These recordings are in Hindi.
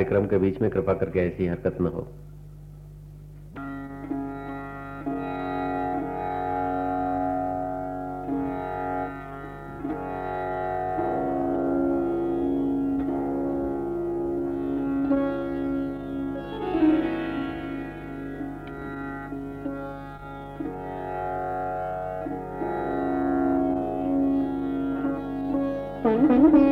कार्यक्रम के बीच में कृपा करके ऐसी हरकत न हो Mm-hmm.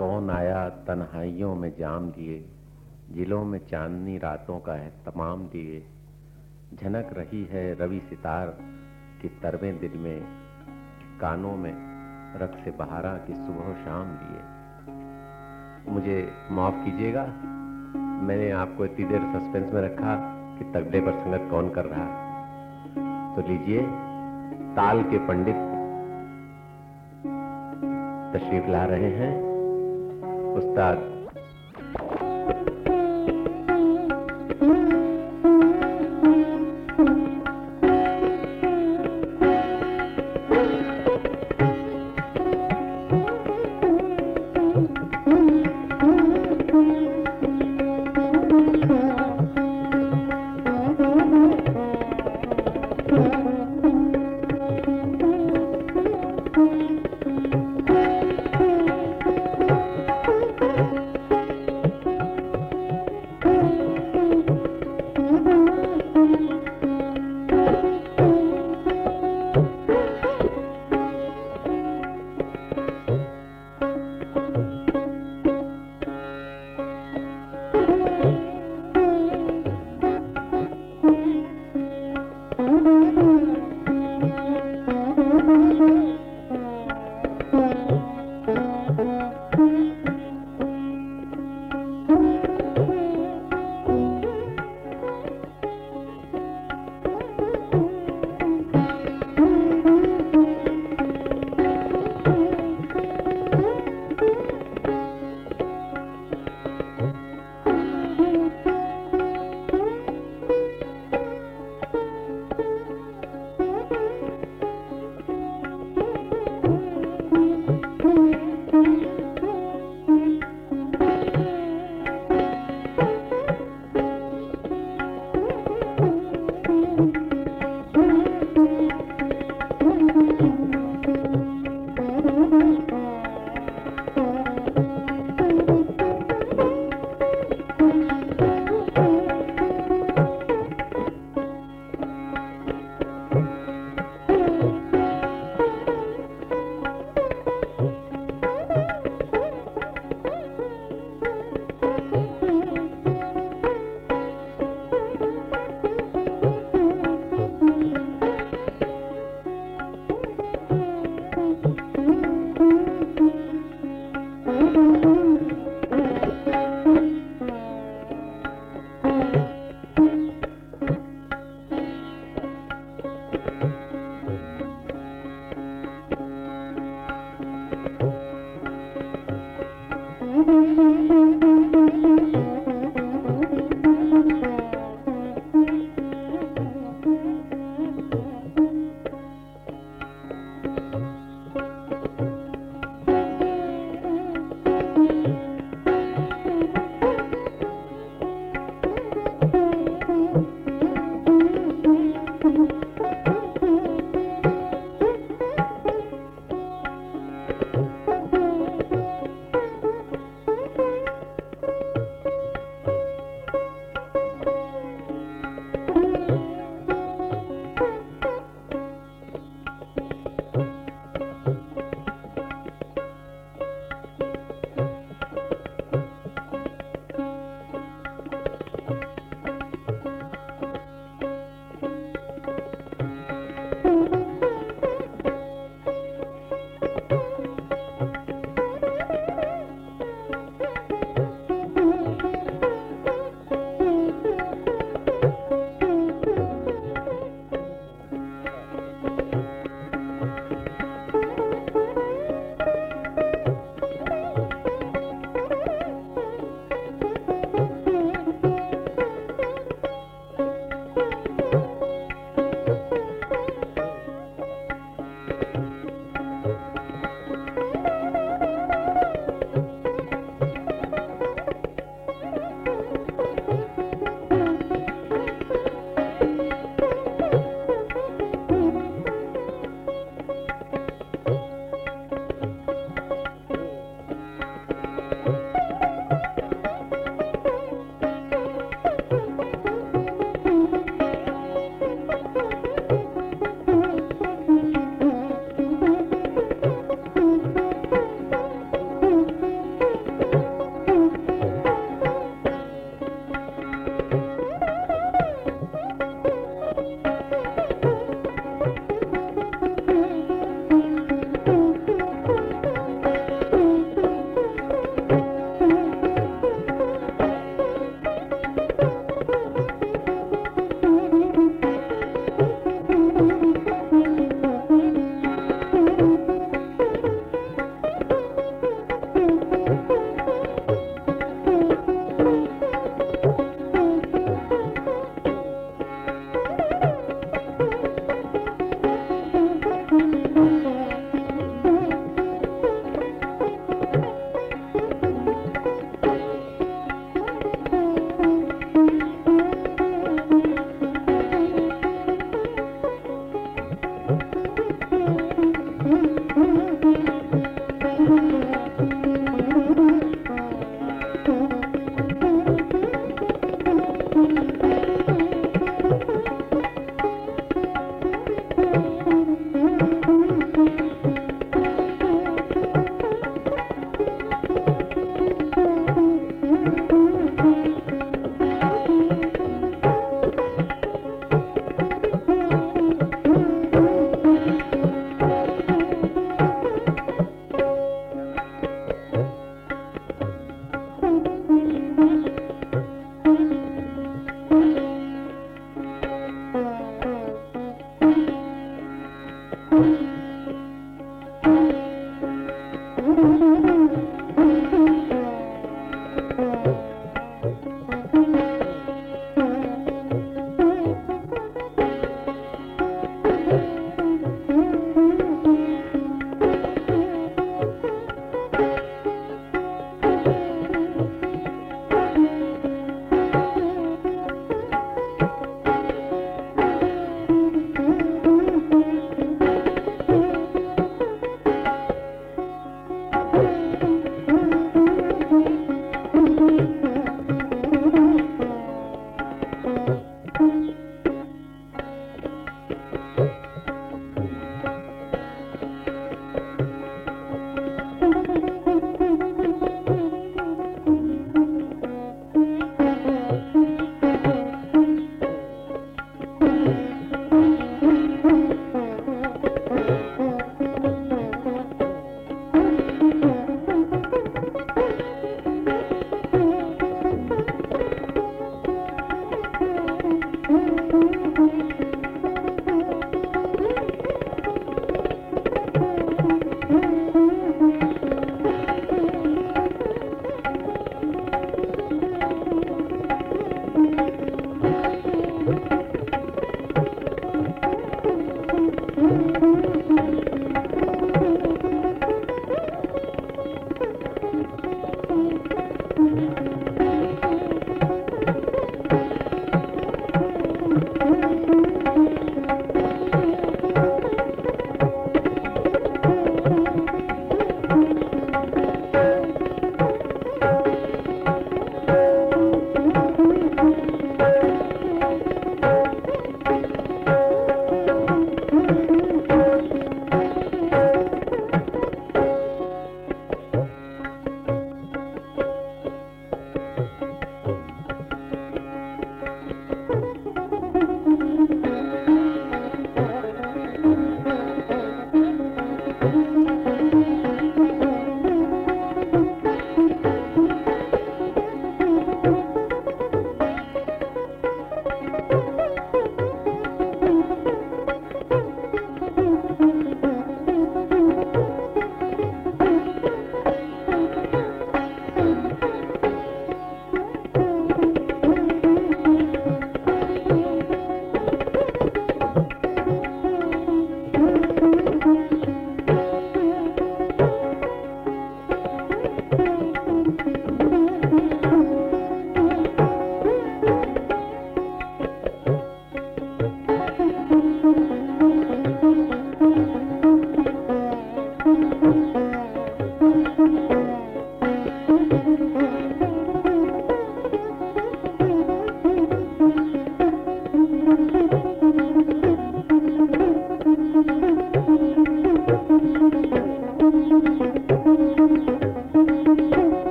तन्हाइयों में जाम दिए, जिलों में चांदनी रातों का है तमाम दिए। झनक रही है रवि सितार की तरवे दिल में, कानों में रख से बहारा की सुबह शाम दिए। मुझे माफ़ कीजिएगा, मैंने आपको इतनी देर सस्पेंस में रखा कि तगड़े पर संगत कौन कर रहा तो लीजिए, ताल के पंडित तशरीफ़ ला रहे हैं। उस्ताद।